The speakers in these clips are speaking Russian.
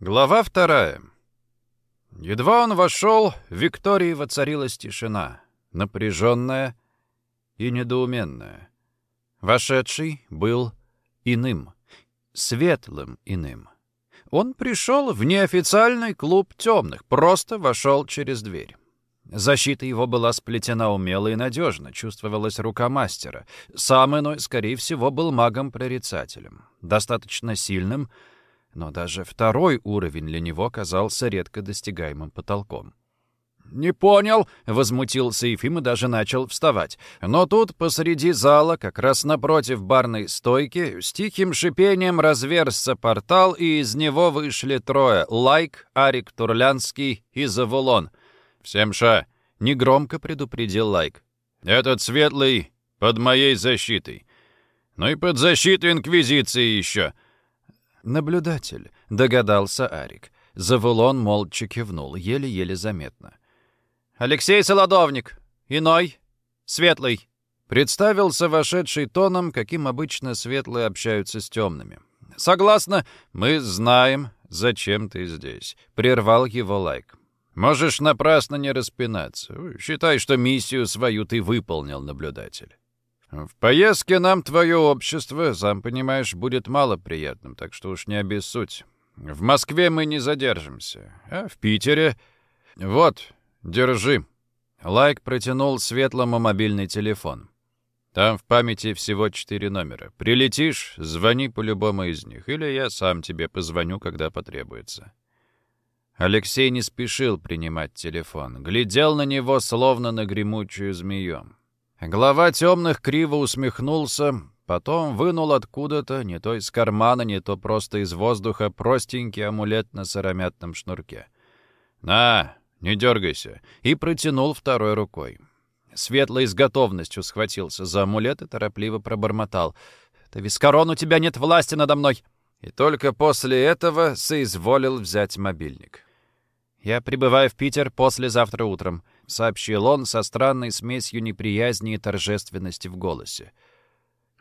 Глава вторая. Едва он вошел, в Виктории воцарилась тишина, напряженная и недоуменная. Вошедший был иным, светлым иным. Он пришел в неофициальный клуб темных, просто вошел через дверь. Защита его была сплетена умело и надежно, чувствовалась рука мастера. Сам иной, скорее всего, был магом-прорицателем, достаточно сильным, но даже второй уровень для него казался редко достигаемым потолком. «Не понял», — возмутился Ефим и даже начал вставать. Но тут посреди зала, как раз напротив барной стойки, с тихим шипением разверзся портал, и из него вышли трое — Лайк, Арик Турлянский и Завулон. «Всем ша!» — негромко предупредил Лайк. «Этот светлый под моей защитой. Ну и под защитой Инквизиции еще». «Наблюдатель», — догадался Арик. Завулон молча кивнул, еле-еле заметно. «Алексей Солодовник! Иной! Светлый!» Представился вошедший тоном, каким обычно светлые общаются с темными. «Согласно, мы знаем, зачем ты здесь», — прервал его лайк. «Можешь напрасно не распинаться. Считай, что миссию свою ты выполнил, наблюдатель. В поездке нам твое общество, сам понимаешь, будет мало приятным, так что уж не обессудь. В Москве мы не задержимся, а в Питере... Вот, держи». Лайк протянул светлому мобильный телефон. Там в памяти всего четыре номера. Прилетишь, звони по любому из них, или я сам тебе позвоню, когда потребуется. Алексей не спешил принимать телефон, глядел на него, словно на гремучую змею. Глава темных криво усмехнулся, потом вынул откуда-то, не то из кармана, не то просто из воздуха, простенький амулет на сыромятном шнурке. «На, не дергайся!» и протянул второй рукой. Светлый с готовностью схватился за амулет и торопливо пробормотал. «Да, Вискарон, у тебя нет власти надо мной!» И только после этого соизволил взять мобильник. «Я прибываю в Питер послезавтра утром», — сообщил он со странной смесью неприязни и торжественности в голосе.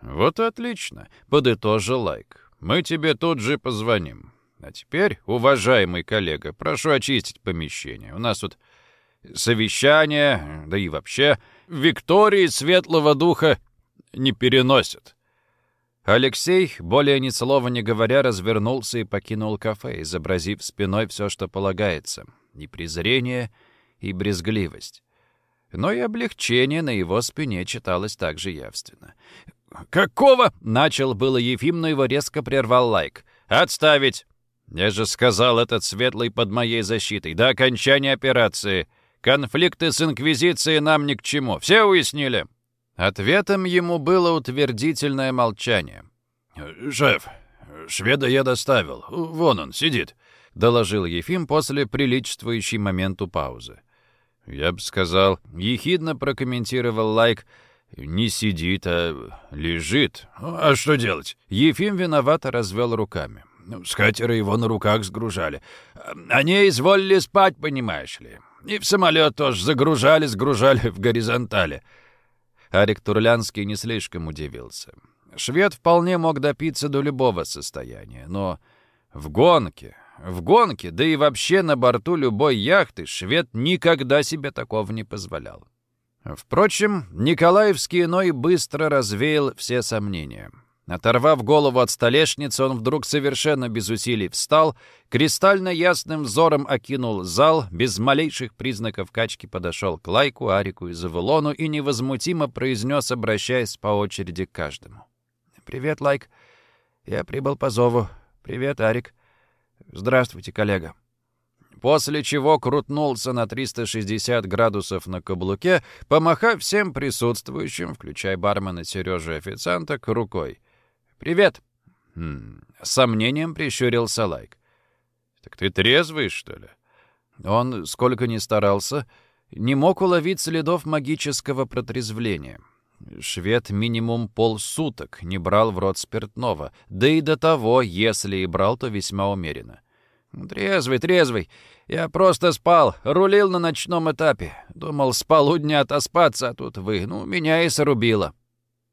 «Вот отлично», — подытожил Лайк. «Мы тебе тут же позвоним. А теперь, уважаемый коллега, прошу очистить помещение. У нас тут совещание, да и вообще Виктории Светлого Духа не переносят». Алексей, более ни слова не говоря, развернулся и покинул кафе, изобразив спиной все, что полагается. И презрение, и брезгливость. Но и облегчение на его спине читалось также явственно. «Какого?» — начал было Ефим, но его резко прервал лайк. «Отставить! Я же сказал, этот светлый под моей защитой. До окончания операции. Конфликты с Инквизицией нам ни к чему. Все уяснили?» Ответом ему было утвердительное молчание. «Шеф, шведа я доставил. Вон он, сидит», — доложил Ефим после приличествующей моменту паузы. «Я бы сказал, ехидно прокомментировал Лайк, не сидит, а лежит. А что делать?» Ефим виновато развел руками. С катера его на руках сгружали. Они изволили спать, понимаешь ли. И в самолет тоже загружали, сгружали в горизонтали. Арик Турлянский не слишком удивился. Швед вполне мог допиться до любого состояния, но в гонке, в гонке, да и вообще на борту любой яхты швед никогда себе такого не позволял. Впрочем, Николаевский иной быстро развеял все сомнения. Оторвав голову от столешницы, он вдруг совершенно без усилий встал, кристально ясным взором окинул зал, без малейших признаков качки подошел к Лайку, Арику и Завулону и невозмутимо произнес, обращаясь по очереди к каждому. «Привет, Лайк. Я прибыл по зову. Привет, Арик. Здравствуйте, коллега». После чего крутнулся на 360 градусов на каблуке, помахав всем присутствующим, включая бармена Сережи официанта, рукой. «Привет!» хм, С сомнением прищурился Лайк. «Так ты трезвый, что ли?» Он, сколько ни старался, не мог уловить следов магического протрезвления. Швед минимум полсуток не брал в рот спиртного, да и до того, если и брал, то весьма умеренно. «Трезвый, трезвый. Я просто спал, рулил на ночном этапе. Думал, с полудня отоспаться, а тут вы, ну, меня и срубило».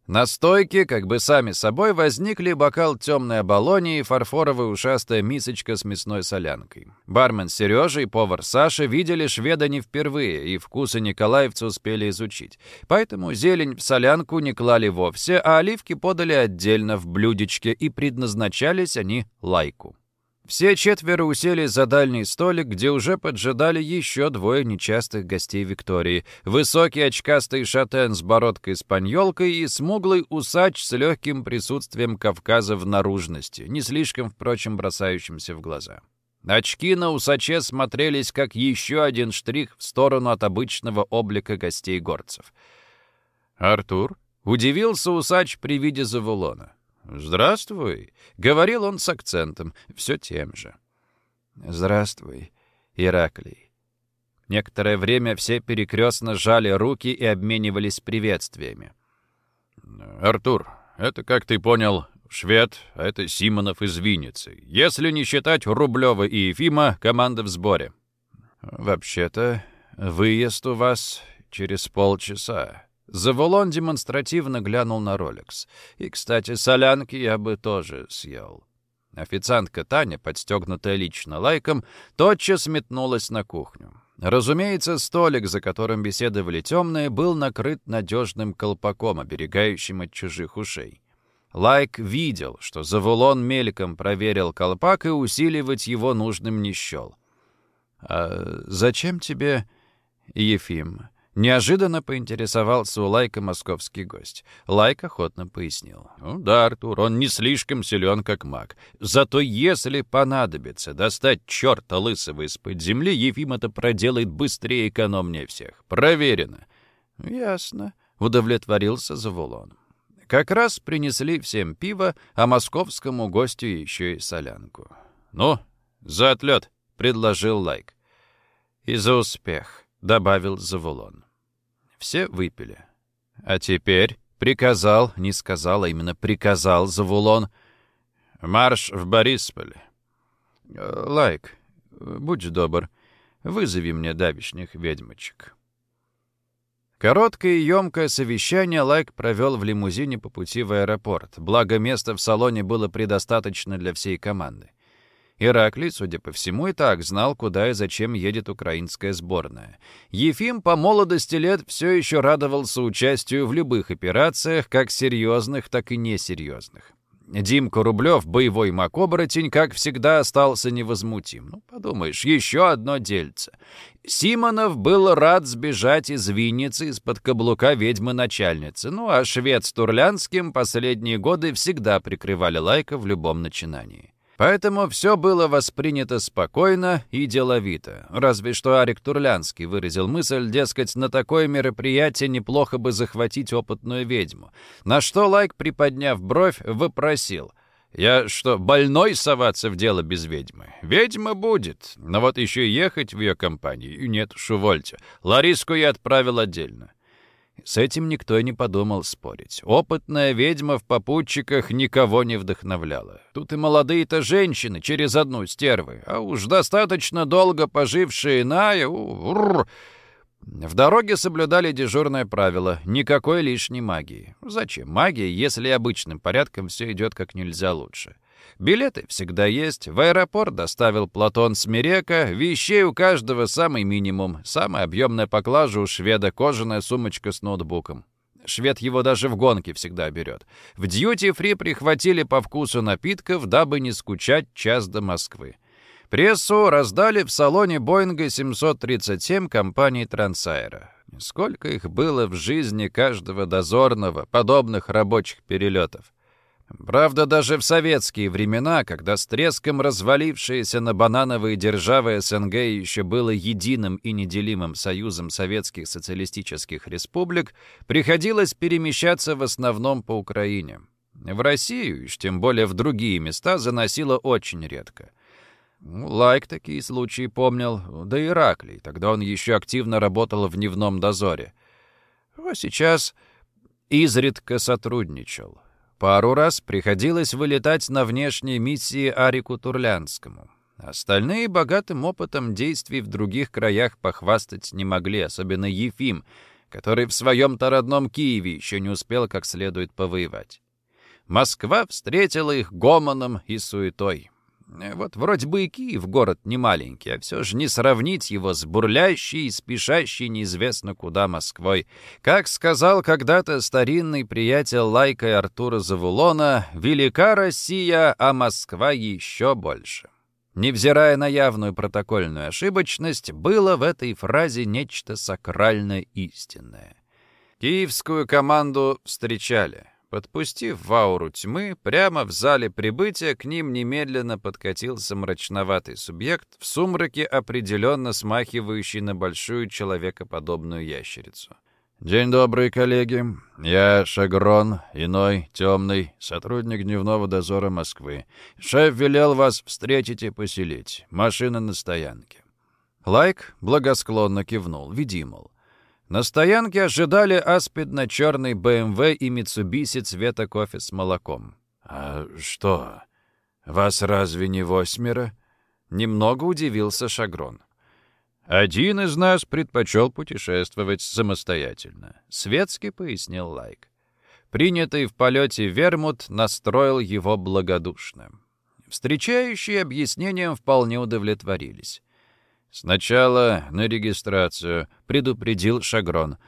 На стойке, как бы сами собой, возникли бокал темной оболони и фарфоровая ушастая мисочка с мясной солянкой. Бармен Сережа и повар Саша видели шведа не впервые, и вкусы николаевцы успели изучить. Поэтому зелень в солянку не клали вовсе, а оливки подали отдельно в блюдечке, и предназначались они лайку. Все четверо уселись за дальний столик, где уже поджидали еще двое нечастых гостей Виктории. Высокий очкастый шатен с бородкой-спаньолкой и смуглый усач с легким присутствием Кавказа в наружности, не слишком, впрочем, бросающимся в глаза. Очки на усаче смотрелись как еще один штрих в сторону от обычного облика гостей горцев. «Артур?» — удивился усач при виде Завулона. «Здравствуй», — говорил он с акцентом, все тем же. «Здравствуй, Ираклий». Некоторое время все перекрестно сжали руки и обменивались приветствиями. «Артур, это, как ты понял, швед, а это Симонов из Винницы. Если не считать Рублева и Ефима, команда в сборе». «Вообще-то, выезд у вас через полчаса», Заволон демонстративно глянул на Ролекс. И, кстати, солянки я бы тоже съел. Официантка Таня, подстегнутая лично лайком, тотчас метнулась на кухню. Разумеется, столик, за которым беседовали темные, был накрыт надежным колпаком, оберегающим от чужих ушей. Лайк видел, что Завулон мельком проверил колпак и усиливать его нужным не счел. «А зачем тебе, Ефим?» Неожиданно поинтересовался у Лайка московский гость. Лайк охотно пояснил. «Ну да, Артур, он не слишком силен, как маг. Зато если понадобится достать черта лысого из-под земли, Ефим это проделает быстрее и экономнее всех. Проверено». «Ясно», — удовлетворился Завулон. Как раз принесли всем пиво, а московскому гостю еще и солянку. «Ну, за отлет», — предложил Лайк. «И за успех», — добавил Завулон. Все выпили. А теперь приказал, не сказал, а именно приказал Завулон, марш в Борисполь. Лайк, будь добр, вызови мне давишних ведьмочек. Короткое и емкое совещание Лайк провел в лимузине по пути в аэропорт, благо места в салоне было предостаточно для всей команды. Ираклий, судя по всему, и так знал, куда и зачем едет украинская сборная. Ефим по молодости лет все еще радовался участию в любых операциях, как серьезных, так и несерьезных. Димка Рублев, боевой маг-оборотень, как всегда остался невозмутим. Ну, подумаешь, еще одно дельце. Симонов был рад сбежать из Винницы из-под каблука ведьмы-начальницы, ну а швед с Турлянским последние годы всегда прикрывали лайка в любом начинании. Поэтому все было воспринято спокойно и деловито. Разве что Арик Турлянский выразил мысль, дескать, на такое мероприятие неплохо бы захватить опытную ведьму. На что Лайк, приподняв бровь, вопросил. «Я что, больной соваться в дело без ведьмы? Ведьма будет, но вот еще ехать в ее компанию нет уж, увольте. Лариску я отправил отдельно». С этим никто и не подумал спорить. Опытная ведьма в попутчиках никого не вдохновляла. Тут и молодые-то женщины через одну стервы, а уж достаточно долго пожившие иная... В дороге соблюдали дежурное правило — никакой лишней магии. Зачем магия, если обычным порядком все идет как нельзя лучше? Билеты всегда есть. В аэропорт доставил Платон Смирека. Вещей у каждого самый минимум. Самая объемная поклажа у шведа — кожаная сумочка с ноутбуком. Швед его даже в гонке всегда берет. В дьюти-фри прихватили по вкусу напитков, дабы не скучать час до Москвы. Прессу раздали в салоне Боинга 737 компании Трансайра. Сколько их было в жизни каждого дозорного, подобных рабочих перелетов. Правда, даже в советские времена, когда с треском развалившееся на банановые державы СНГ еще было единым и неделимым союзом советских социалистических республик, приходилось перемещаться в основном по Украине. В Россию, и тем более в другие места, заносило очень редко. Ну, Лайк такие случаи помнил, да Ираклий, тогда он еще активно работал в дневном дозоре. А сейчас изредка сотрудничал. Пару раз приходилось вылетать на внешние миссии Арику Турлянскому. Остальные богатым опытом действий в других краях похвастать не могли, особенно Ефим, который в своем-то родном Киеве еще не успел как следует повоевать. Москва встретила их гомоном и суетой. Вот вроде бы и Киев город не маленький, а все же не сравнить его с бурлящей и спешащей неизвестно куда Москвой. Как сказал когда-то старинный приятель Лайка и Артура Завулона, «Велика Россия, а Москва еще больше». Невзирая на явную протокольную ошибочность, было в этой фразе нечто сакрально истинное. Киевскую команду встречали. Подпустив в ауру тьмы, прямо в зале прибытия к ним немедленно подкатился мрачноватый субъект, в сумраке определенно смахивающий на большую человекоподобную ящерицу. «День добрый, коллеги. Я Шагрон, иной, темный, сотрудник дневного дозора Москвы. Шеф велел вас встретить и поселить. Машина на стоянке». Лайк благосклонно кивнул, веди, мол. На стоянке ожидали аспидно-черный BMW и Митсубиси цвета кофе с молоком. «А что, вас разве не восьмеро?» Немного удивился Шагрон. «Один из нас предпочел путешествовать самостоятельно», — светски пояснил Лайк. Принятый в полете вермут настроил его благодушно. Встречающие объяснением вполне удовлетворились. «Сначала на регистрацию», — предупредил Шагрон.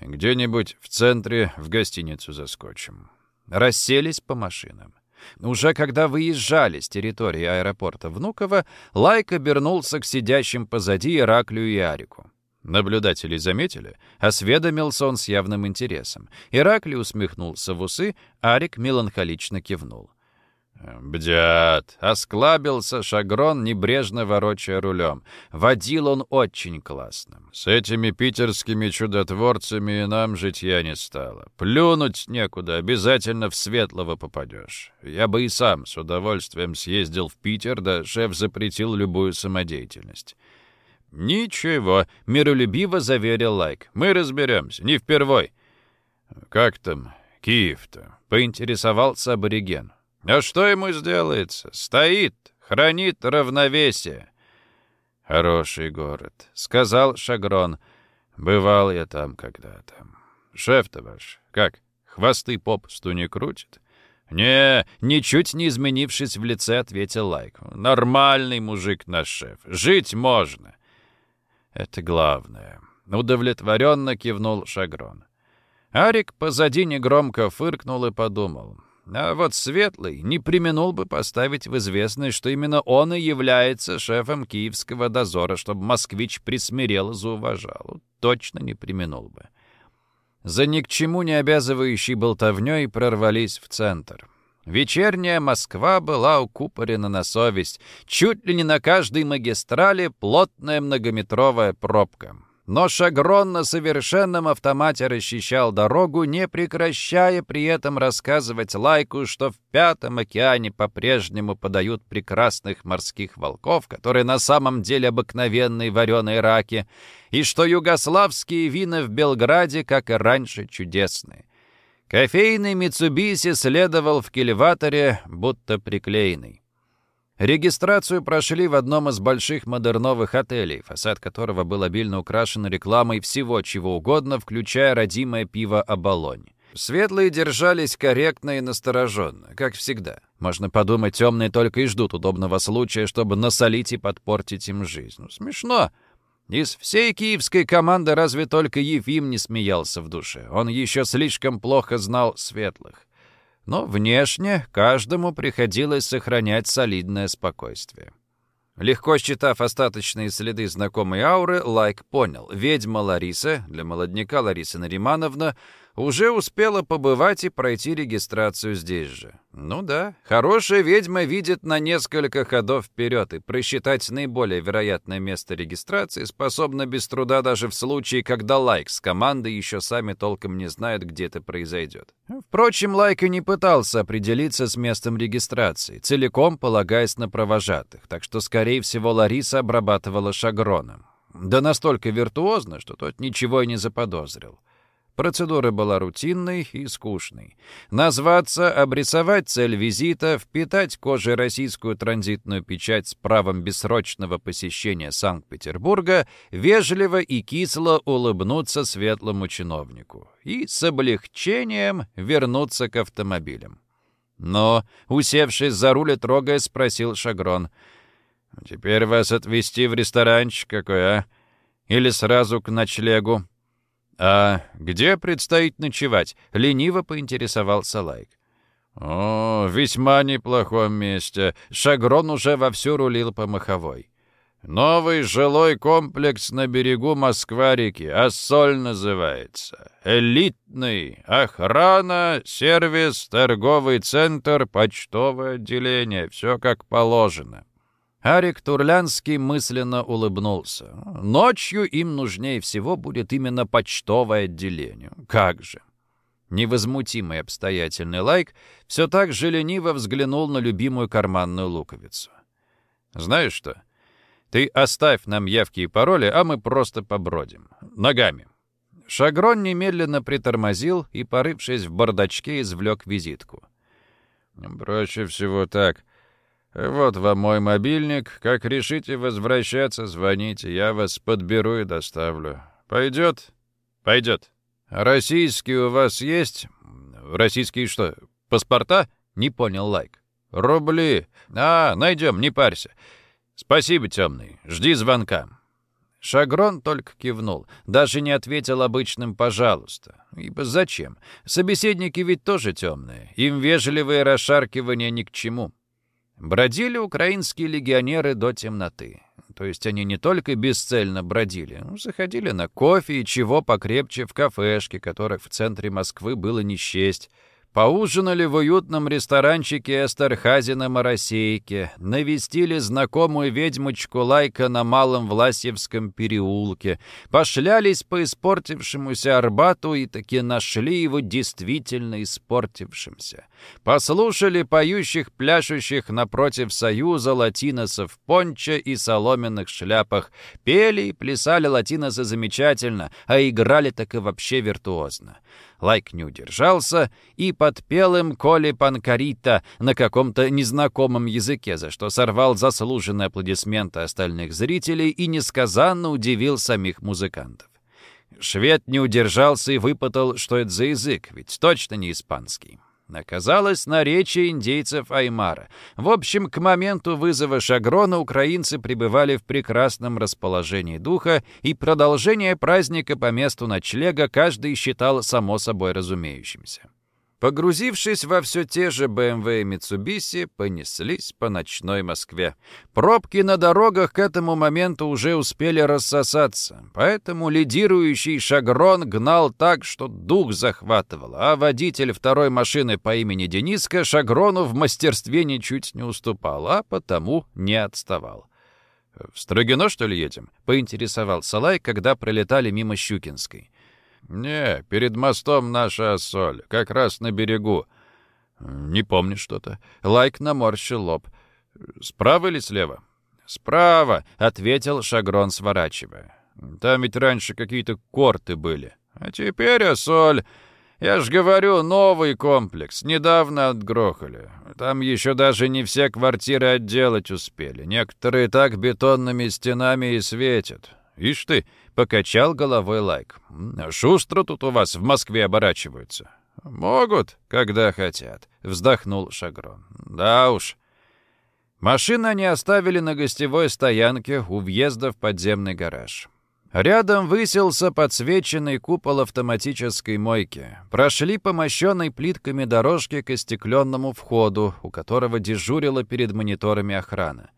«Где-нибудь в центре в гостиницу заскочим». Расселись по машинам. Уже когда выезжали с территории аэропорта Внуково, Лайк обернулся к сидящим позади Ираклию и Арику. Наблюдатели заметили, осведомился он с явным интересом. Ираклий усмехнулся в усы, Арик меланхолично кивнул. «Бдят!» — осклабился Шагрон, небрежно ворочая рулем. Водил он очень классно. «С этими питерскими чудотворцами нам житья не стало. Плюнуть некуда, обязательно в светлого попадешь. Я бы и сам с удовольствием съездил в Питер, да шеф запретил любую самодеятельность». «Ничего», — миролюбиво заверил Лайк. «Мы разберемся, не впервой». «Как там Киев-то?» — поинтересовался абориген. А что ему сделается? Стоит, хранит равновесие. Хороший город, сказал Шагрон. Бывал я там когда-то. Шеф-то ваш, как, хвосты попусту не крутит? «Не, ничуть не изменившись в лице, ответил Лайк. «Нормальный мужик наш шеф. Жить можно». «Это главное». Удовлетворенно кивнул Шагрон. Арик позади негромко фыркнул и подумал. А вот Светлый не применул бы поставить в известность, что именно он и является шефом киевского дозора, чтобы москвич присмирел и зауважал. Точно не применул бы. За ни к чему не обязывающей болтовней прорвались в центр. Вечерняя Москва была укупорена на совесть. Чуть ли не на каждой магистрали плотная многометровая пробка. Но Шагрон на совершенном автомате расчищал дорогу, не прекращая при этом рассказывать Лайку, что в Пятом океане по-прежнему подают прекрасных морских волков, которые на самом деле обыкновенные вареные раки, и что югославские вина в Белграде, как и раньше, чудесные. Кофейный Митсубиси следовал в кильваторе, будто приклеенный. Регистрацию прошли в одном из больших модерновых отелей, фасад которого был обильно украшен рекламой всего чего угодно, включая родимое пиво «Оболонь». Светлые держались корректно и настороженно, как всегда. Можно подумать, темные только и ждут удобного случая, чтобы насолить и подпортить им жизнь. Ну, смешно. Из всей киевской команды разве только Ефим не смеялся в душе. Он еще слишком плохо знал светлых но внешне каждому приходилось сохранять солидное спокойствие. Легко считав остаточные следы знакомой ауры, Лайк понял, ведьма Лариса, для молодняка Лариса Наримановна, уже успела побывать и пройти регистрацию здесь же. Ну да, хорошая ведьма видит на несколько ходов вперед и просчитать наиболее вероятное место регистрации способна без труда даже в случае, когда Лайк с командой еще сами толком не знают, где это произойдет. Впрочем, Лайк и не пытался определиться с местом регистрации, целиком полагаясь на провожатых, так что, скорее всего, Лариса обрабатывала шагроном. Да настолько виртуозно, что тот ничего и не заподозрил. Процедура была рутинной и скучной. Назваться, обрисовать цель визита, впитать кожей российскую транзитную печать с правом бессрочного посещения Санкт-Петербурга, вежливо и кисло улыбнуться светлому чиновнику и с облегчением вернуться к автомобилям. Но, усевшись за руль и трогая, спросил Шагрон. «Теперь вас отвезти в ресторанчик какой, а? Или сразу к ночлегу?» «А где предстоит ночевать?» — лениво поинтересовался Лайк. «О, весьма неплохом месте». Шагрон уже вовсю рулил по маховой. «Новый жилой комплекс на берегу Москва-реки. Ассоль называется. Элитный. Охрана, сервис, торговый центр, почтовое отделение. Все как положено. Арик Турлянский мысленно улыбнулся. Ночью им нужнее всего будет именно почтовое отделение. Как же. Невозмутимый обстоятельный лайк все так же лениво взглянул на любимую карманную луковицу. «Знаешь что? Ты оставь нам явки и пароли, а мы просто побродим. Ногами». Шагрон немедленно притормозил и, порывшись в бардачке, извлек визитку. «Проще всего так. «Вот вам мой мобильник. Как решите возвращаться, звоните. Я вас подберу и доставлю. Пойдет?» «Пойдет. Российские у вас есть?» «Российские что, паспорта?» Не понял Лайк. «Рубли. А, найдем, не парься. Спасибо, темный. Жди звонка». Шагрон только кивнул, даже не ответил обычным «пожалуйста». Ибо зачем? Собеседники ведь тоже темные. Им вежливые расшаркивания ни к чему. Бродили украинские легионеры до темноты. То есть они не только бесцельно бродили, заходили на кофе и чего покрепче в кафешке, которых в центре Москвы было не счесть, Поужинали в уютном ресторанчике Эстерхази на Моросейке, навестили знакомую ведьмочку Лайка на Малом Власьевском переулке, пошлялись по испортившемуся Арбату и таки нашли его действительно испортившимся. Послушали поющих, пляшущих напротив Союза латиносов в понче и соломенных шляпах, пели и плясали латиносы замечательно, а играли так и вообще виртуозно. Лайк не удержался и подпел им Коли Панкарита на каком-то незнакомом языке, за что сорвал заслуженные аплодисменты остальных зрителей и несказанно удивил самих музыкантов. Швед не удержался и выпытал, что это за язык, ведь точно не испанский. Оказалось, наречие индейцев Аймара. В общем, к моменту вызова Шагрона украинцы пребывали в прекрасном расположении духа, и продолжение праздника по месту ночлега каждый считал само собой разумеющимся. Погрузившись во все те же BMW и Mitsubishi, понеслись по ночной Москве. Пробки на дорогах к этому моменту уже успели рассосаться, поэтому лидирующий Шагрон гнал так, что дух захватывал, а водитель второй машины по имени Дениска Шагрону в мастерстве ничуть не уступал, а потому не отставал. «В Строгино, что ли, едем?» — поинтересовался Лай, когда пролетали мимо Щукинской. «Не, перед мостом наша соль, как раз на берегу». «Не помню что-то». Лайк наморщил лоб. «Справа или слева?» «Справа», — ответил Шагрон, сворачивая. «Там ведь раньше какие-то корты были. А теперь осоль. Я ж говорю, новый комплекс. Недавно отгрохали. Там еще даже не все квартиры отделать успели. Некоторые так бетонными стенами и светят. Ишь ты, Покачал головой Лайк. «Шустро тут у вас в Москве оборачиваются». «Могут, когда хотят», — вздохнул Шагрон. «Да уж». Машины они оставили на гостевой стоянке у въезда в подземный гараж. Рядом высился подсвеченный купол автоматической мойки. Прошли по мощенной плитками дорожке к остекленному входу, у которого дежурила перед мониторами охрана.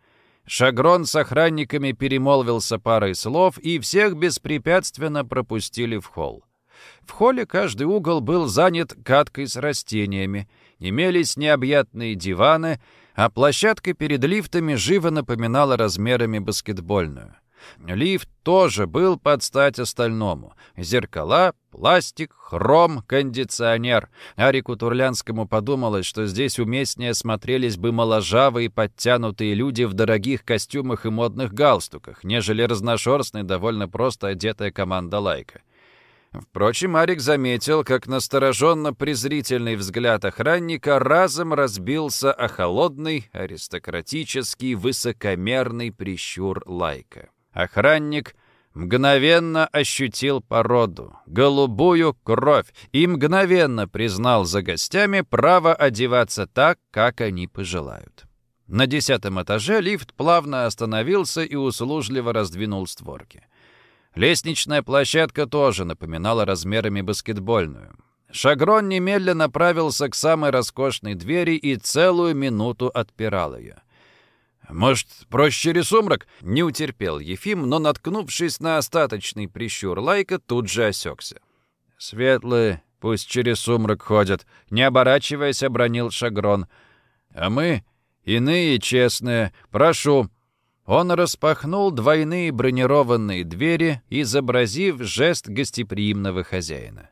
Шагрон с охранниками перемолвился парой слов, и всех беспрепятственно пропустили в холл. В холле каждый угол был занят каткой с растениями. Имелись необъятные диваны, а площадка перед лифтами живо напоминала размерами баскетбольную. Лифт тоже был под стать остальному. Зеркала, пластик, хром, кондиционер. Арику Турлянскому подумалось, что здесь уместнее смотрелись бы моложавые подтянутые люди в дорогих костюмах и модных галстуках, нежели разношерстная, довольно просто одетая команда лайка. Впрочем, Арик заметил, как настороженно-презрительный взгляд охранника разом разбился о холодный, аристократический, высокомерный прищур лайка. Охранник мгновенно ощутил породу, голубую кровь, и мгновенно признал за гостями право одеваться так, как они пожелают. На десятом этаже лифт плавно остановился и услужливо раздвинул створки. Лестничная площадка тоже напоминала размерами баскетбольную. Шагрон немедленно направился к самой роскошной двери и целую минуту отпирал ее. «Может, проще через сумрак?» — не утерпел Ефим, но, наткнувшись на остаточный прищур лайка, тут же осекся. «Светлые, пусть через сумрак ходят», — не оборачиваясь, обронил Шагрон. «А мы, иные честные, прошу». Он распахнул двойные бронированные двери, изобразив жест гостеприимного хозяина.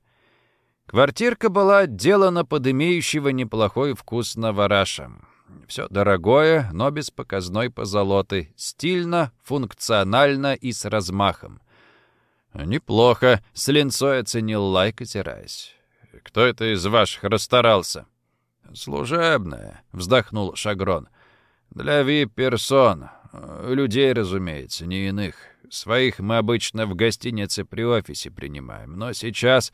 Квартирка была отделана под имеющего неплохой вкус новорашем. Все дорогое, но без показной позолоты, стильно, функционально и с размахом. «Неплохо», — с линцой оценил Лайк, отираясь. «Кто это из ваших расстарался?» «Служебное», — вздохнул Шагрон. «Для вип-персон. Людей, разумеется, не иных. Своих мы обычно в гостинице при офисе принимаем. Но сейчас,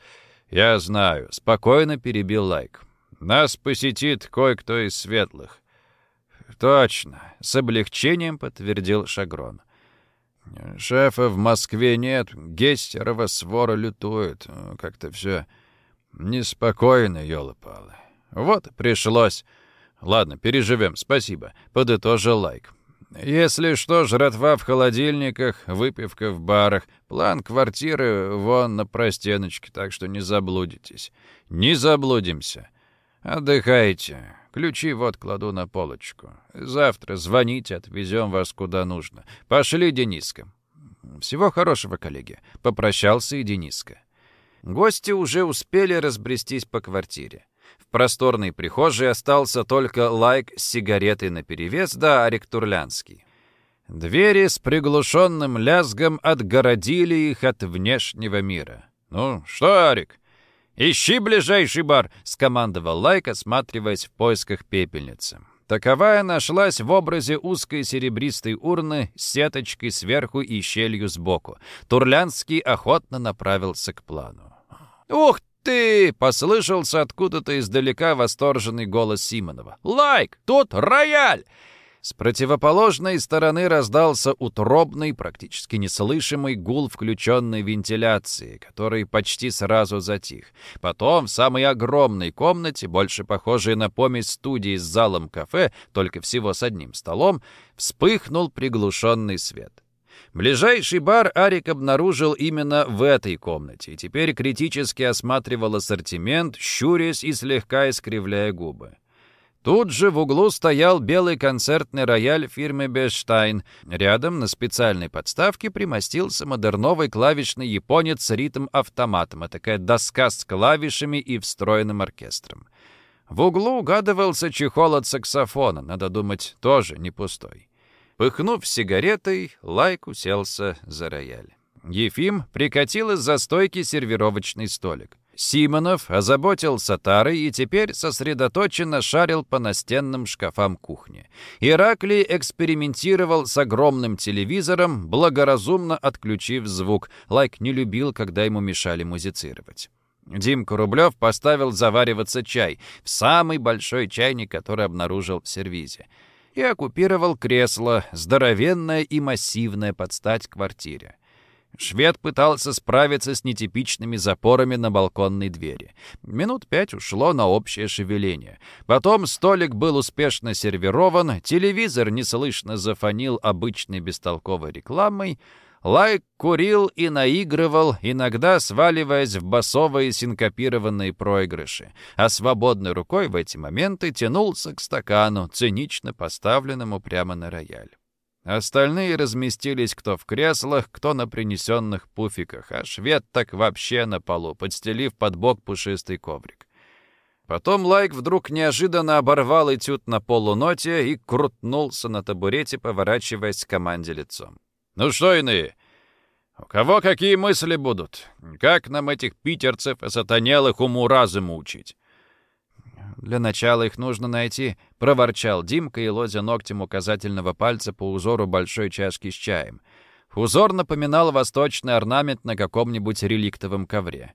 я знаю, спокойно перебил Лайк. Нас посетит кое-кто из светлых. «Точно», — с облегчением подтвердил Шагрон. «Шефа в Москве нет, Гестерова свора лютует. Как-то все неспокойно, елы-палы. Вот пришлось. Ладно, переживем, спасибо», — подытожил Лайк. «Если что, жратва в холодильниках, выпивка в барах, план квартиры вон на простеночке, так что не заблудитесь». «Не заблудимся. Отдыхайте. Ключи вот кладу на полочку. Завтра звоните, отвезем вас куда нужно. Пошли, Дениска. Всего хорошего, коллеги. Попрощался и Дениска. Гости уже успели разбрестись по квартире. В просторной прихожей остался только лайк с сигаретой наперевес, да Арик Турлянский. Двери с приглушенным лязгом отгородили их от внешнего мира. «Ну что, Арик, «Ищи ближайший бар!» — скомандовал Лайк, осматриваясь в поисках пепельницы. Таковая нашлась в образе узкой серебристой урны с сеточкой сверху и щелью сбоку. Турлянский охотно направился к плану. «Ух ты!» — послышался откуда-то издалека восторженный голос Симонова. «Лайк! Тут рояль!» С противоположной стороны раздался утробный, практически неслышимый гул включенной вентиляции, который почти сразу затих. Потом в самой огромной комнате, больше похожей на помесь студии с залом кафе, только всего с одним столом, вспыхнул приглушенный свет. Ближайший бар Арик обнаружил именно в этой комнате и теперь критически осматривал ассортимент, щурясь и слегка искривляя губы. Тут же в углу стоял белый концертный рояль фирмы Бештайн. Рядом на специальной подставке примостился модерновый клавишный японец с ритм-автоматом, а такая доска с клавишами и встроенным оркестром. В углу угадывался чехол от саксофона, надо думать, тоже не пустой. Пыхнув сигаретой, Лайк уселся за рояль. Ефим прикатил из-за стойки сервировочный столик. Симонов озаботился тарой и теперь сосредоточенно шарил по настенным шкафам кухни. Ираклий экспериментировал с огромным телевизором, благоразумно отключив звук. Лайк не любил, когда ему мешали музицировать. Димка Рублев поставил завариваться чай в самый большой чайник, который обнаружил в сервизе, и оккупировал кресло, здоровенное и массивное под стать квартире. Швед пытался справиться с нетипичными запорами на балконной двери. Минут пять ушло на общее шевеление. Потом столик был успешно сервирован, телевизор неслышно зафонил обычной бестолковой рекламой, Лайк курил и наигрывал, иногда сваливаясь в басовые синкопированные проигрыши, а свободной рукой в эти моменты тянулся к стакану, цинично поставленному прямо на рояль. Остальные разместились кто в креслах, кто на принесенных пуфиках, а швед так вообще на полу, подстелив под бок пушистый коврик. Потом Лайк вдруг неожиданно оборвал этюд на полуноте и крутнулся на табурете, поворачиваясь к команде лицом. «Ну что, иные, У кого какие мысли будут? Как нам этих питерцев сатанелых уму-разуму учить? «Для начала их нужно найти», — проворчал Димка и лозя ногтем указательного пальца по узору большой чашки с чаем. Узор напоминал восточный орнамент на каком-нибудь реликтовом ковре.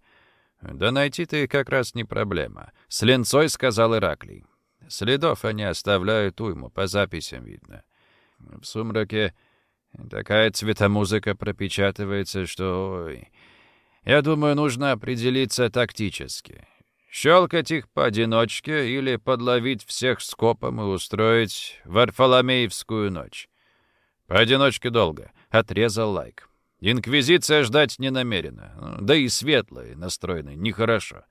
«Да найти-то как раз не проблема», — с ленцой сказал Ираклий. «Следов они оставляют уйму, по записям видно. В сумраке такая цветомузыка пропечатывается, что... Ой, я думаю, нужно определиться тактически. Щелкать их поодиночке или подловить всех скопом и устроить Варфоломеевскую ночь. Поодиночке долго, — отрезал лайк. Инквизиция ждать не намерена, да и светлые настроены нехорошо.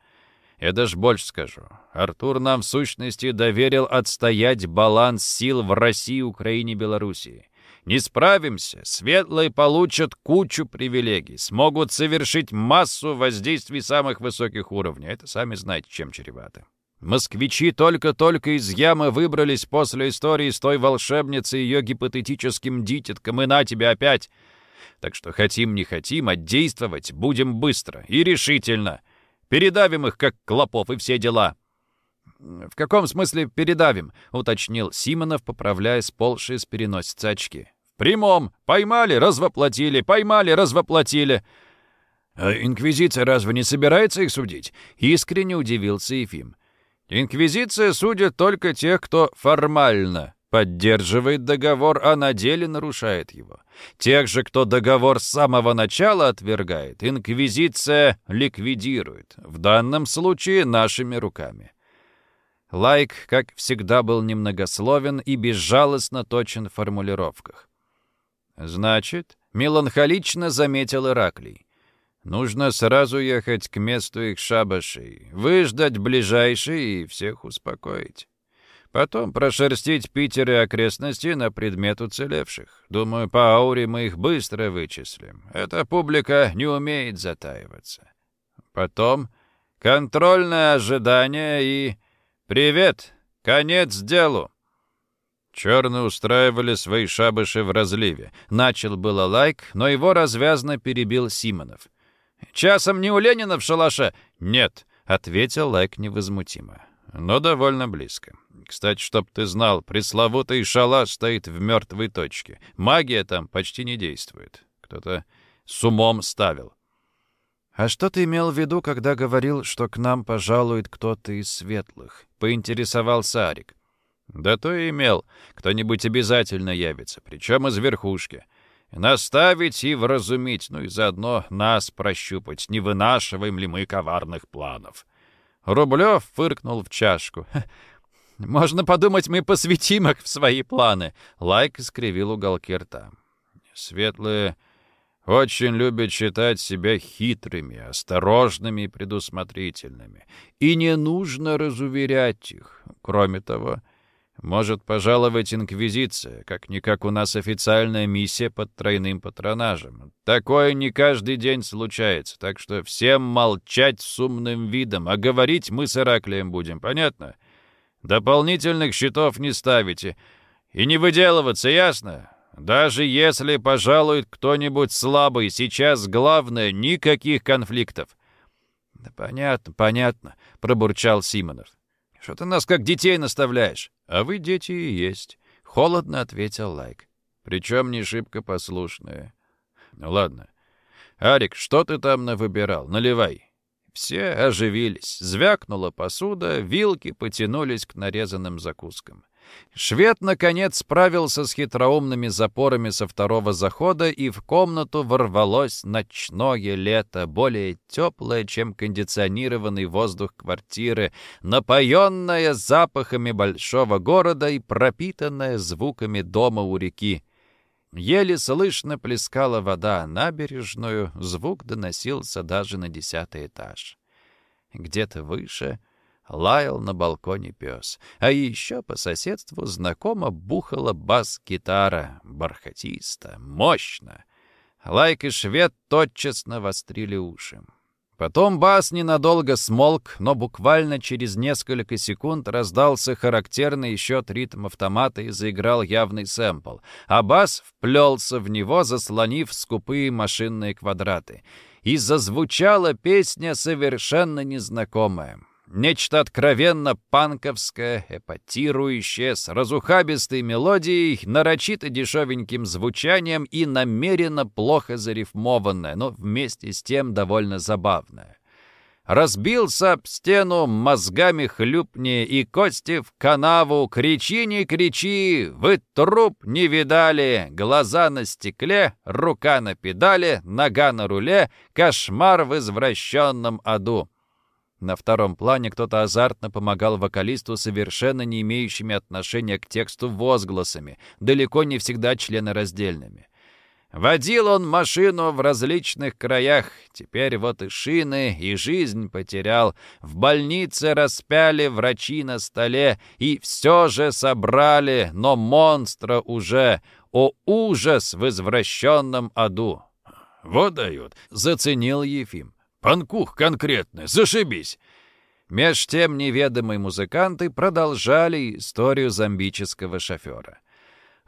Я даже больше скажу. Артур нам в сущности доверил отстоять баланс сил в России, Украине, Белоруссии. Не справимся, светлые получат кучу привилегий, смогут совершить массу воздействий самых высоких уровней. Это сами знаете, чем чревато. Москвичи только-только из ямы выбрались после истории с той волшебницей и ее гипотетическим дитятком, и на тебе опять. Так что хотим не хотим, а действовать будем быстро и решительно. Передавим их, как клопов, и все дела. «В каком смысле передавим?» — уточнил Симонов, поправляя сползшие с переносицы очки прямом. Поймали, развоплотили, поймали, развоплотили. А инквизиция разве не собирается их судить? Искренне удивился Ефим. Инквизиция судит только тех, кто формально поддерживает договор, а на деле нарушает его. Тех же, кто договор с самого начала отвергает, инквизиция ликвидирует, в данном случае нашими руками. Лайк, как всегда, был немногословен и безжалостно точен в формулировках. «Значит», — меланхолично заметил Ираклий, «нужно сразу ехать к месту их шабашей, выждать ближайший и всех успокоить. Потом прошерстить Питер и окрестности на предмет уцелевших. Думаю, по ауре мы их быстро вычислим. Эта публика не умеет затаиваться. Потом контрольное ожидание и... Привет! Конец делу!» Черные устраивали свои шабыши в разливе. Начал было лайк, но его развязно перебил Симонов. «Часом не у Ленина в шалаше?» «Нет», — ответил лайк невозмутимо. «Но довольно близко. Кстати, чтоб ты знал, пресловутый шалаш стоит в мертвой точке. Магия там почти не действует. Кто-то с умом ставил. «А что ты имел в виду, когда говорил, что к нам пожалует кто-то из светлых?» — поинтересовался Арик. Да то и имел. Кто-нибудь обязательно явится, причем из верхушки. Наставить и вразумить, ну и заодно нас прощупать, не вынашиваем ли мы коварных планов. Рублев фыркнул в чашку. «Можно подумать, мы посвятим их в свои планы!» Лайк искривил уголки рта. «Светлые очень любят считать себя хитрыми, осторожными и предусмотрительными. И не нужно разуверять их. Кроме того, может пожаловать Инквизиция, как-никак у нас официальная миссия под тройным патронажем. Такое не каждый день случается, так что всем молчать с умным видом, а говорить мы с Ираклием будем, понятно? Дополнительных счетов не ставите. И не выделываться, ясно? Даже если пожалует кто-нибудь слабый, сейчас главное — никаких конфликтов. «Да понятно, понятно», — пробурчал Симонов. «Что ты нас как детей наставляешь?» «А вы дети и есть», — холодно ответил Лайк. «Причем не шибко послушные». «Ну ладно. Арик, что ты там навыбирал? Наливай». Все оживились. Звякнула посуда, вилки потянулись к нарезанным закускам. Швед, наконец, справился с хитроумными запорами со второго захода, и в комнату ворвалось ночное лето, более теплое, чем кондиционированный воздух квартиры, напоенное запахами большого города и пропитанное звуками дома у реки. Еле слышно плескала вода, набережную звук доносился даже на десятый этаж. Где-то выше лаял на балконе пес. А еще по соседству знакомо бухала бас-гитара, бархатисто, мощно. Лайк и швед тотчас навострили уши. Потом бас ненадолго смолк, но буквально через несколько секунд раздался характерный счет ритм автомата и заиграл явный сэмпл, а бас вплелся в него, заслонив скупые машинные квадраты. И зазвучала песня совершенно незнакомая. Нечто откровенно панковское, эпатирующее, с разухабистой мелодией, нарочито дешевеньким звучанием и намеренно плохо зарифмованное, но вместе с тем довольно забавное. Разбился об стену, мозгами хлюпни и кости в канаву. Кричи, не кричи, вы труп не видали. Глаза на стекле, рука на педали, нога на руле, кошмар в извращенном аду. На втором плане кто-то азартно помогал вокалисту совершенно не имеющими отношения к тексту возгласами, далеко не всегда членораздельными. Водил он машину в различных краях, теперь вот и шины, и жизнь потерял. В больнице распяли врачи на столе, и все же собрали, но монстра уже, о ужас в извращенном аду. «Вот дают», — заценил Ефим. Панкух конкретно, зашибись!» Меж тем неведомые музыканты продолжали историю зомбического шофера.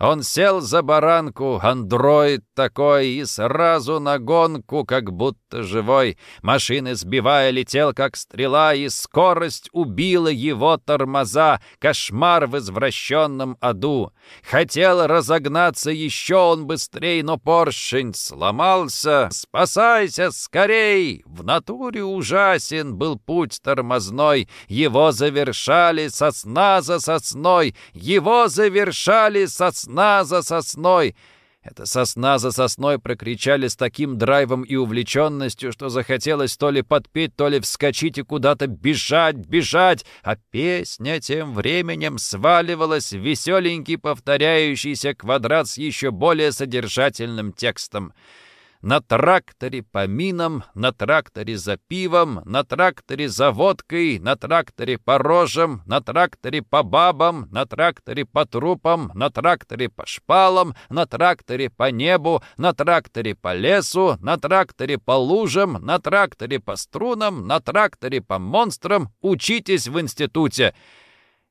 Он сел за баранку, андроид такой, и сразу на гонку, как будто живой. Машины сбивая, летел как стрела, и скорость убила его тормоза. Кошмар в извращенном аду. Хотел разогнаться еще он быстрей, но поршень сломался. «Спасайся скорей!» В натуре ужасен был путь тормозной. Его завершали сосна за сосной. Его завершали сосна сосна за сосной!» Это сосна за сосной прокричали с таким драйвом и увлеченностью, что захотелось то ли подпеть, то ли вскочить и куда-то бежать, бежать, а песня тем временем сваливалась в веселенький повторяющийся квадрат с еще более содержательным текстом — на тракторе по минам, на тракторе за пивом, на тракторе за водкой, на тракторе по рожам, на тракторе по бабам, на тракторе по трупам, на тракторе по шпалам, на тракторе по небу, на тракторе по лесу, на тракторе по лужам, на тракторе по струнам, на тракторе по монстрам. Учитесь в институте.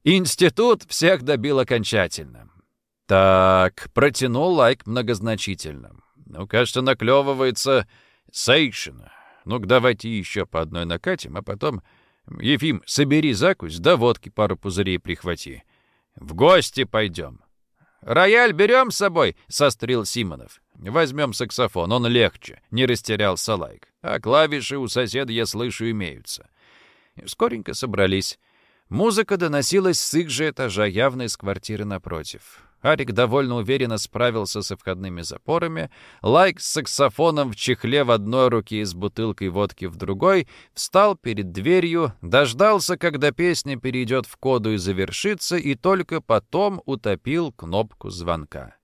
Институт всех добил окончательно. Так, протянул лайк многозначительно. Ну, кажется, наклевывается Сейшина. Ну-ка, давайте еще по одной накатим, а потом... Ефим, собери закусь, да водки пару пузырей прихвати. В гости пойдем. «Рояль берем с собой?» — сострил Симонов. «Возьмем саксофон, он легче», — не растерялся Лайк. «А клавиши у соседа, я слышу, имеются». Скоренько собрались. Музыка доносилась с их же этажа, явно из квартиры напротив. Арик довольно уверенно справился со входными запорами. Лайк с саксофоном в чехле в одной руке и с бутылкой водки в другой встал перед дверью, дождался, когда песня перейдет в коду и завершится, и только потом утопил кнопку звонка.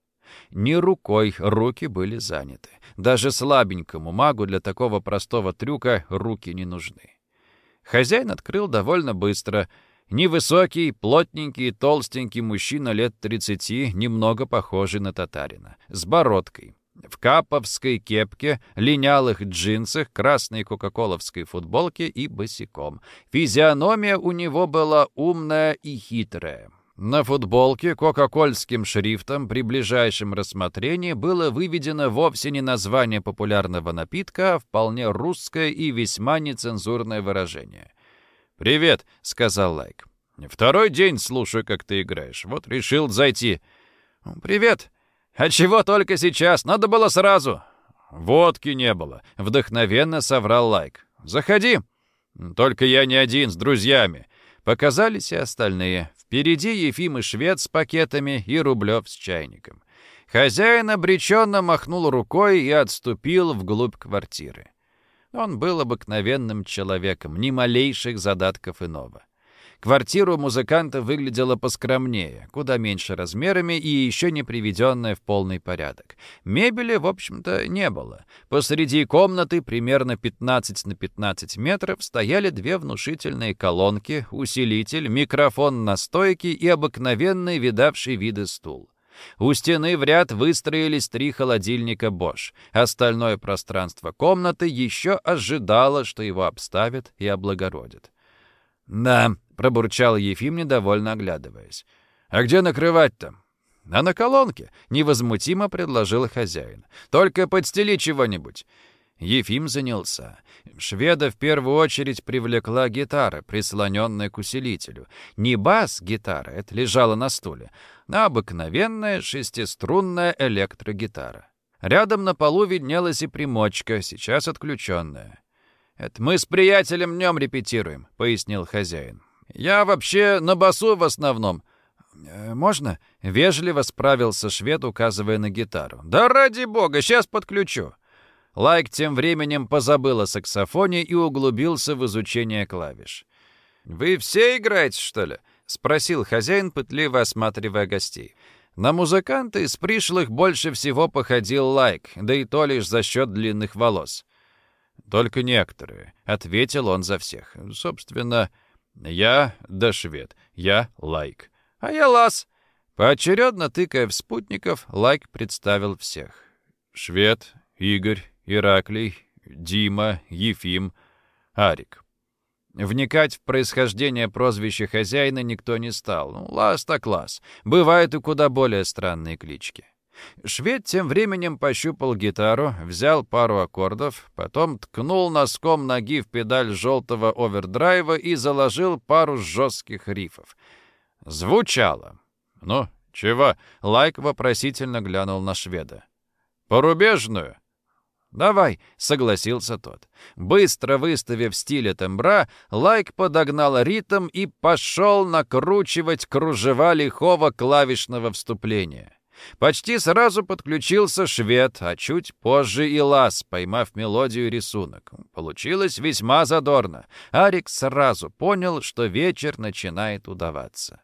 Не рукой, руки были заняты. Даже слабенькому магу для такого простого трюка руки не нужны. Хозяин открыл довольно быстро — Невысокий, плотненький, толстенький мужчина лет 30, немного похожий на татарина, с бородкой. В каповской кепке, линялых джинсах, красной кока-коловской футболке и босиком. Физиономия у него была умная и хитрая. На футболке кока-кольским шрифтом при ближайшем рассмотрении было выведено вовсе не название популярного напитка, а вполне русское и весьма нецензурное выражение. «Привет», — сказал Лайк. «Второй день слушаю, как ты играешь. Вот решил зайти». «Привет. А чего только сейчас? Надо было сразу». «Водки не было», — вдохновенно соврал Лайк. «Заходи». «Только я не один, с друзьями». Показались и остальные. Впереди Ефим и Швед с пакетами и Рублев с чайником. Хозяин обреченно махнул рукой и отступил вглубь квартиры. Он был обыкновенным человеком, ни малейших задатков иного. Квартира музыканта выглядела поскромнее, куда меньше размерами и еще не приведенная в полный порядок. Мебели, в общем-то, не было. Посреди комнаты, примерно 15 на 15 метров, стояли две внушительные колонки, усилитель, микрофон на стойке и обыкновенный видавший виды стул. У стены в ряд выстроились три холодильника Bosch. Остальное пространство комнаты еще ожидало, что его обставят и облагородят. «Да», — пробурчал Ефим, недовольно оглядываясь. «А где накрывать-то?» «А на колонке», — невозмутимо предложил хозяин. «Только подстели чего-нибудь». Ефим занялся. Шведа в первую очередь привлекла гитара, прислоненная к усилителю. Не бас-гитара, это лежала на стуле, а обыкновенная шестиструнная электрогитара. Рядом на полу виднелась и примочка, сейчас отключенная. «Это мы с приятелем днем репетируем», — пояснил хозяин. «Я вообще на басу в основном». «Э, «Можно?» — вежливо справился швед, указывая на гитару. «Да ради бога, сейчас подключу». Лайк тем временем позабыл о саксофоне и углубился в изучение клавиш. «Вы все играете, что ли?» — спросил хозяин, пытливо осматривая гостей. На музыканта из пришлых больше всего походил Лайк, да и то лишь за счет длинных волос. «Только некоторые», — ответил он за всех. «Собственно, я да швед, я Лайк, а я Лас». Поочередно тыкая в спутников, Лайк представил всех. «Швед, Игорь, Ираклий, Дима, Ефим, Арик. Вникать в происхождение прозвища хозяина никто не стал. Ну, лас так лас. Бывают и куда более странные клички. Швед тем временем пощупал гитару, взял пару аккордов, потом ткнул носком ноги в педаль желтого овердрайва и заложил пару жестких рифов. Звучало. «Ну, чего?» — Лайк вопросительно глянул на шведа. «Порубежную?» «Давай», — согласился тот. Быстро выставив стиль и тембра, Лайк подогнал ритм и пошел накручивать кружева лихого клавишного вступления. Почти сразу подключился швед, а чуть позже и лас, поймав мелодию рисунок. Получилось весьма задорно. Арик сразу понял, что вечер начинает удаваться.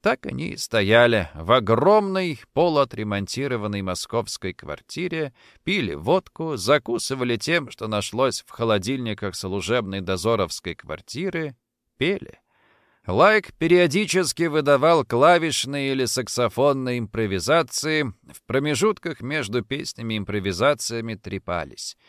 Так они и стояли в огромной полуотремонтированной московской квартире, пили водку, закусывали тем, что нашлось в холодильниках служебной дозоровской квартиры, пели. Лайк периодически выдавал клавишные или саксофонные импровизации, в промежутках между песнями и импровизациями трепались —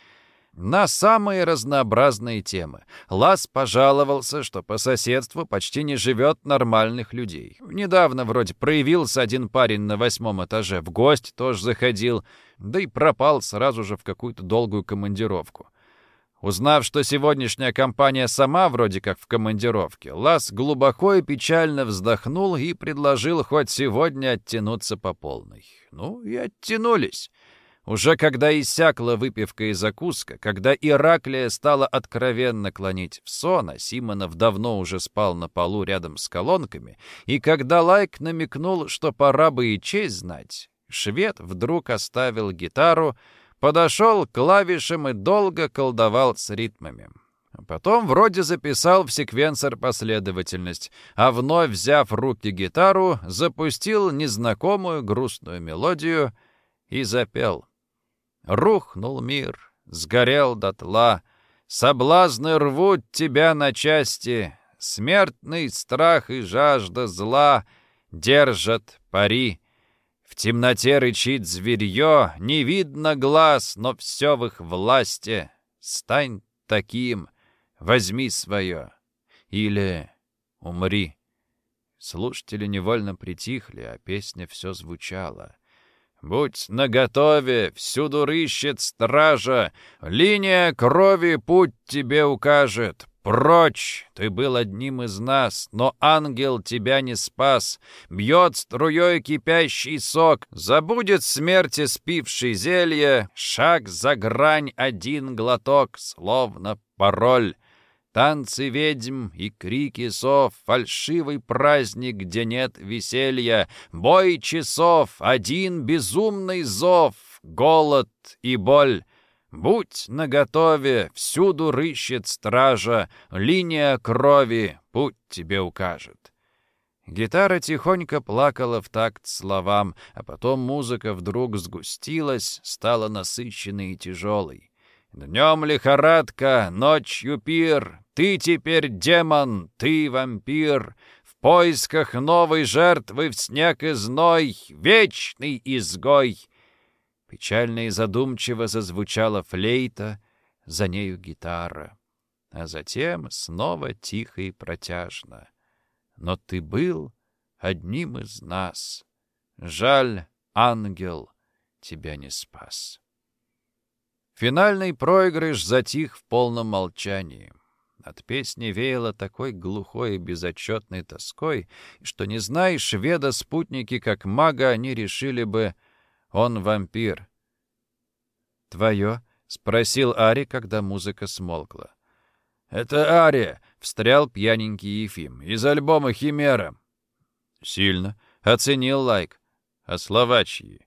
на самые разнообразные темы. Лас пожаловался, что по соседству почти не живет нормальных людей. Недавно вроде проявился один парень на восьмом этаже, в гость тоже заходил, да и пропал сразу же в какую-то долгую командировку. Узнав, что сегодняшняя компания сама вроде как в командировке, Лас глубоко и печально вздохнул и предложил хоть сегодня оттянуться по полной. Ну и оттянулись. Уже когда иссякла выпивка и закуска, когда Ираклия стала откровенно клонить в сон, а Симонов давно уже спал на полу рядом с колонками, и когда Лайк намекнул, что пора бы и честь знать, швед вдруг оставил гитару, подошел к клавишам и долго колдовал с ритмами. Потом вроде записал в секвенсор последовательность, а вновь взяв в руки гитару, запустил незнакомую грустную мелодию и запел. Рухнул мир, сгорел дотла, Соблазны рвут тебя на части, Смертный страх и жажда зла Держат пари. В темноте рычит зверье, Не видно глаз, но все в их власти. Стань таким, возьми свое. Или умри. Слушатели невольно притихли, а песня все звучала. Будь наготове, всюду рыщет стража, Линия крови путь тебе укажет. Прочь, ты был одним из нас, но ангел тебя не спас. Бьет струей кипящий сок, забудет смерти спивший зелье, Шаг за грань один глоток, словно пароль. Танцы ведьм и крики сов, фальшивый праздник, где нет веселья, бой часов, один безумный зов, голод и боль. Будь наготове, всюду рыщет стража, линия крови путь тебе укажет. Гитара тихонько плакала в такт словам, а потом музыка вдруг сгустилась, стала насыщенной и тяжелой. Днем лихорадка, ночью пир, ты теперь демон, ты вампир. В поисках новой жертвы в снег и зной, вечный изгой. Печально и задумчиво зазвучала флейта, за нею гитара, а затем снова тихо и протяжно. Но ты был одним из нас. Жаль, ангел тебя не спас. Финальный проигрыш затих в полном молчании. От песни веяло такой глухой и безотчетной тоской, что, не зная шведа-спутники как мага, они решили бы, он вампир. «Твое?» — спросил Ари, когда музыка смолкла. «Это Ария!» — встрял пьяненький Ефим. «Из альбома «Химера». «Сильно», — оценил Лайк. «А словачьи?»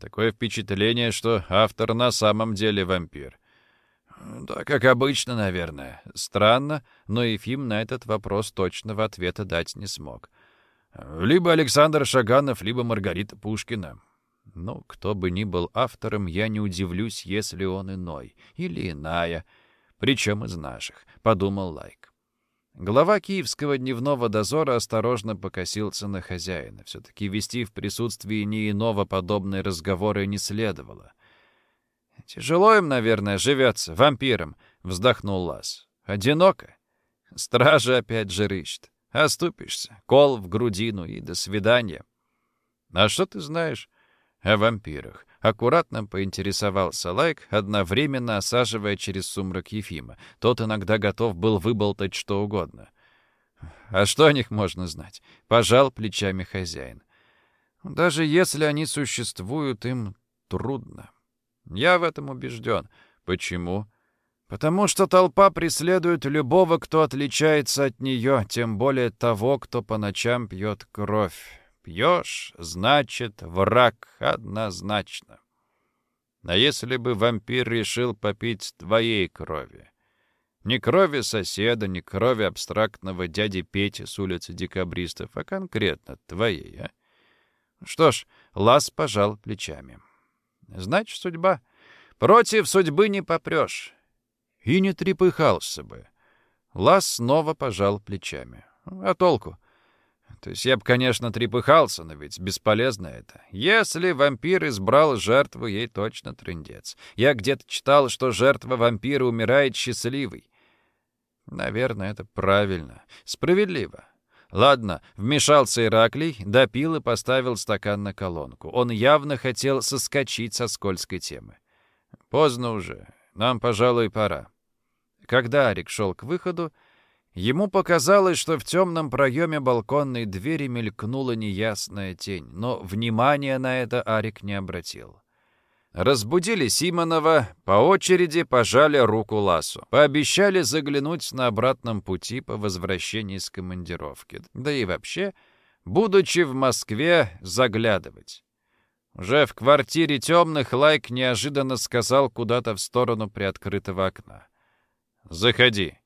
Такое впечатление, что автор на самом деле вампир. Да, как обычно, наверное. Странно, но Ефим на этот вопрос точного ответа дать не смог. Либо Александр Шаганов, либо Маргарита Пушкина. Ну, кто бы ни был автором, я не удивлюсь, если он иной. Или иная. Причем из наших, — подумал Лайк. Глава киевского дневного дозора осторожно покосился на хозяина. Все-таки вести в присутствии ни иного подобные разговоры не следовало. «Тяжело им, наверное, живется, вампиром», — вздохнул Лас. «Одиноко. Стража опять же. Оступишься, кол в грудину и до свидания». «А что ты знаешь о вампирах?» Аккуратно поинтересовался Лайк, одновременно осаживая через сумрак Ефима. Тот иногда готов был выболтать что угодно. «А что о них можно знать?» — пожал плечами хозяин. «Даже если они существуют, им трудно. Я в этом убежден. Почему? Потому что толпа преследует любого, кто отличается от нее, тем более того, кто по ночам пьет кровь. Пьешь, значит, враг однозначно. А если бы вампир решил попить твоей крови? Не крови соседа, не крови абстрактного дяди Пети с улицы декабристов, а конкретно твоей, а? Что ж, Лас пожал плечами. Значит, судьба. Против судьбы не попрешь. И не трепыхался бы. Лас снова пожал плечами. А толку? То есть я бы, конечно, трепыхался, но ведь бесполезно это. Если вампир избрал жертву, ей точно трындец. Я где-то читал, что жертва вампира умирает счастливой. Наверное, это правильно. Справедливо. Ладно, вмешался Ираклий, допил и поставил стакан на колонку. Он явно хотел соскочить со скользкой темы. Поздно уже. Нам, пожалуй, пора. Когда Арик шел к выходу, Ему показалось, что в темном проеме балконной двери мелькнула неясная тень, но внимания на это Арик не обратил. Разбудили Симонова, по очереди пожали руку Ласу. Пообещали заглянуть на обратном пути по возвращении с командировки. Да и вообще, будучи в Москве, заглядывать. Уже в квартире темных Лайк неожиданно сказал куда-то в сторону приоткрытого окна. «Заходи».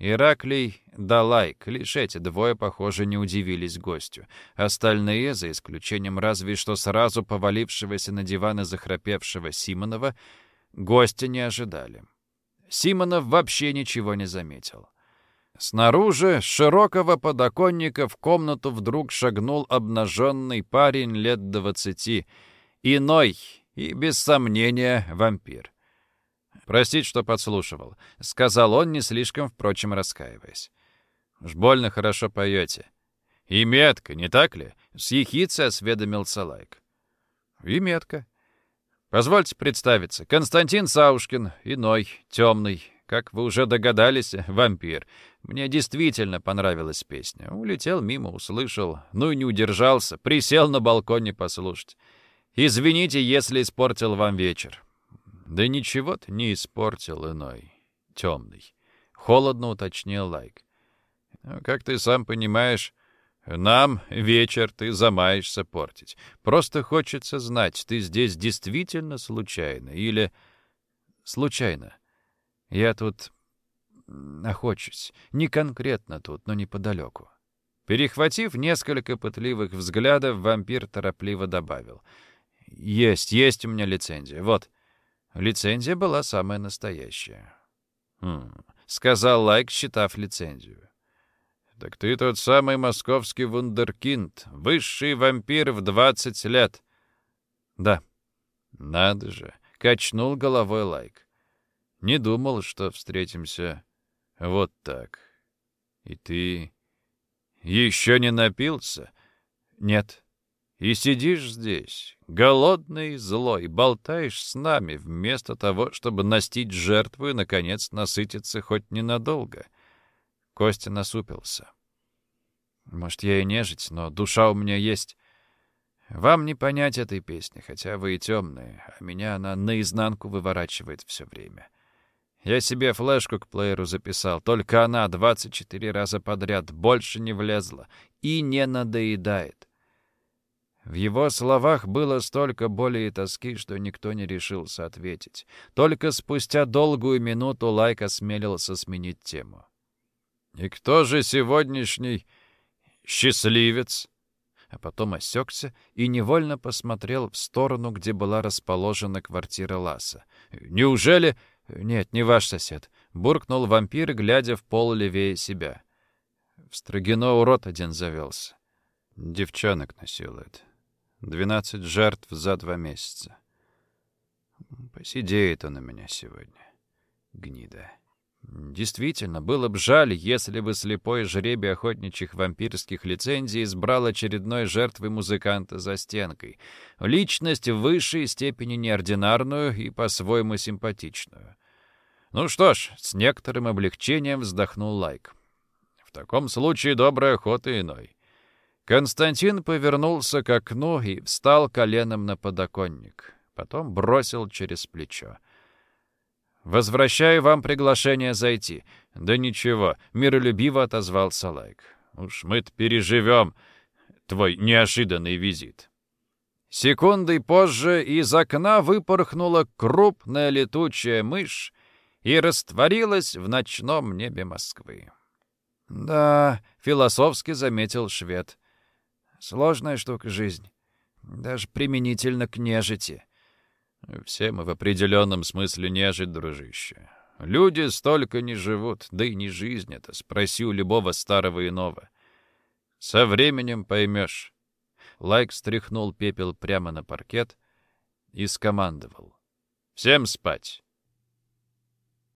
Ираклий да лайк, лишь эти двое, похоже, не удивились гостю. Остальные, за исключением разве что сразу повалившегося на диван и захрапевшего Симонова, гостя не ожидали. Симонов вообще ничего не заметил. Снаружи, с широкого подоконника в комнату вдруг шагнул обнаженный парень лет двадцати, иной и, без сомнения, вампир. «Простите, что подслушивал», — сказал он, не слишком, впрочем, раскаиваясь. «Уж больно хорошо поете». «И метко, не так ли?» — с осведомился Лайк. «И метко. Позвольте представиться. Константин Саушкин, иной, темный, как вы уже догадались, вампир. Мне действительно понравилась песня. Улетел мимо, услышал, ну и не удержался, присел на балконе послушать. Извините, если испортил вам вечер. Да ничего ты не испортил иной, темный. Холодно уточнил Лайк. Ну, как ты сам понимаешь, нам вечер ты замаешься портить. Просто хочется знать, ты здесь действительно случайно или... Случайно. Я тут охочусь. Не конкретно тут, но неподалеку. Перехватив несколько пытливых взглядов, вампир торопливо добавил. «Есть, есть у меня лицензия. Вот». Лицензия была самая настоящая. «Хм», — сказал Лайк, считав лицензию. Так ты тот самый московский вундеркинд, высший вампир в двадцать лет. Да. Надо же, качнул головой Лайк. Не думал, что встретимся вот так. И ты еще не напился? Нет. И сидишь здесь, голодный и злой, болтаешь с нами, вместо того, чтобы настить жертву и, наконец, насытиться хоть ненадолго. Костя насупился. Может, я и нежить, но душа у меня есть. Вам не понять этой песни, хотя вы и темные, а меня она наизнанку выворачивает все время. Я себе флешку к плееру записал, только она 24 раза подряд больше не влезла и не надоедает. В его словах было столько боли и тоски, что никто не решился ответить. Только спустя долгую минуту Лайк осмелился сменить тему. «И кто же сегодняшний счастливец?» А потом осекся и невольно посмотрел в сторону, где была расположена квартира Ласа. «Неужели...» «Нет, не ваш сосед», — буркнул вампир, глядя в пол левее себя. В Строгино урод один завелся. Девчонок насилует. Двенадцать жертв за два месяца. Посидеет он у меня сегодня. Гнида. Действительно, было бы жаль, если бы слепой жребий охотничьих вампирских лицензий избрал очередной жертвой музыканта за стенкой. Личность в высшей степени неординарную и по-своему симпатичную. Ну что ж, с некоторым облегчением вздохнул Лайк. В таком случае добрая охота иной. Константин повернулся к окну и встал коленом на подоконник. Потом бросил через плечо. «Возвращаю вам приглашение зайти». «Да ничего», — миролюбиво отозвался Лайк. «Уж мы-то переживем твой неожиданный визит». Секундой позже из окна выпорхнула крупная летучая мышь и растворилась в ночном небе Москвы. «Да», — философски заметил швед, — «сложная штука жизнь, даже применительно к нежити». Все мы в определенном смысле нежить, дружище. Люди столько не живут, да и не жизнь это, спроси у любого старого иного. Со временем поймешь. Лайк стряхнул пепел прямо на паркет и скомандовал. «Всем спать!»